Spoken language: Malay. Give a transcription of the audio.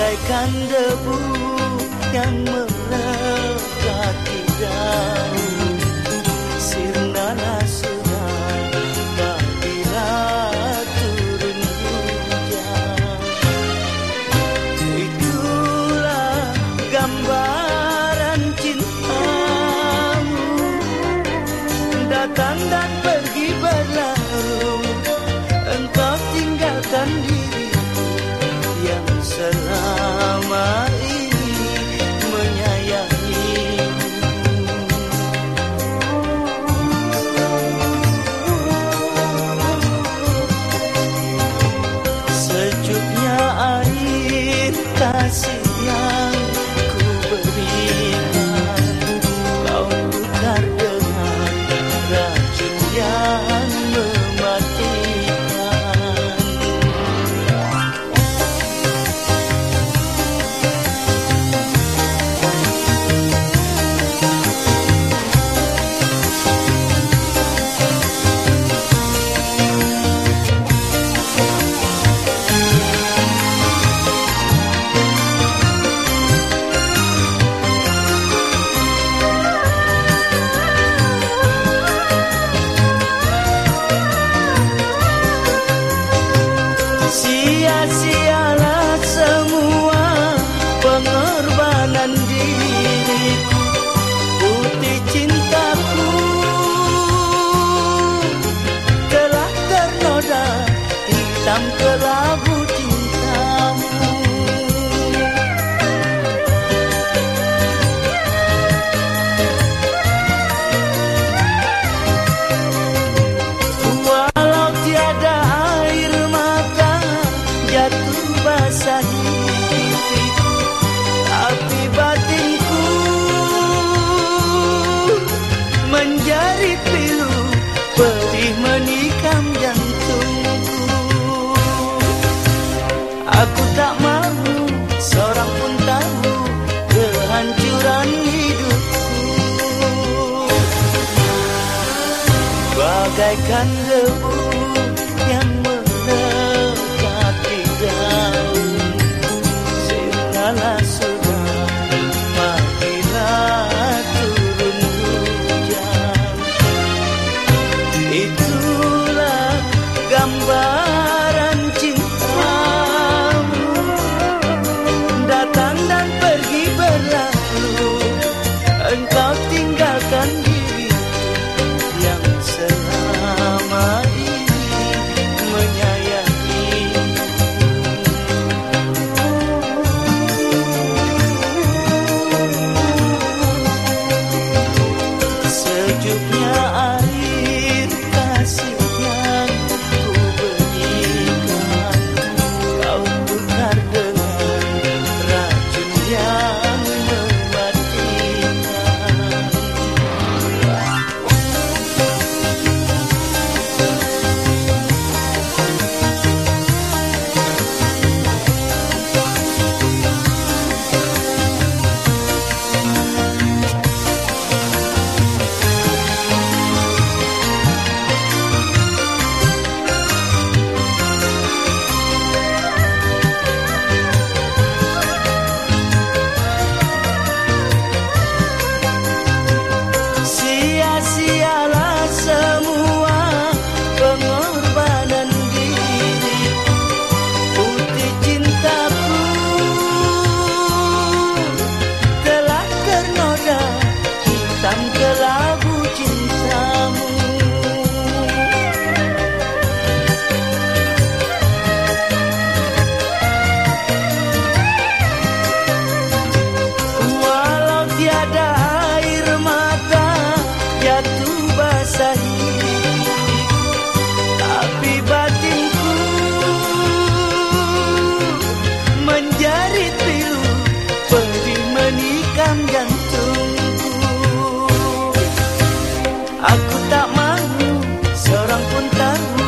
bagaikan debu yang melekat di dalam sirna nasional tak bila turun hujan itulah gambaran cintamu. Datang dan pergi see. you Aku tak mahu seorang pun tahu kehancuran hidupku. Bagaikan lembut love. cantar.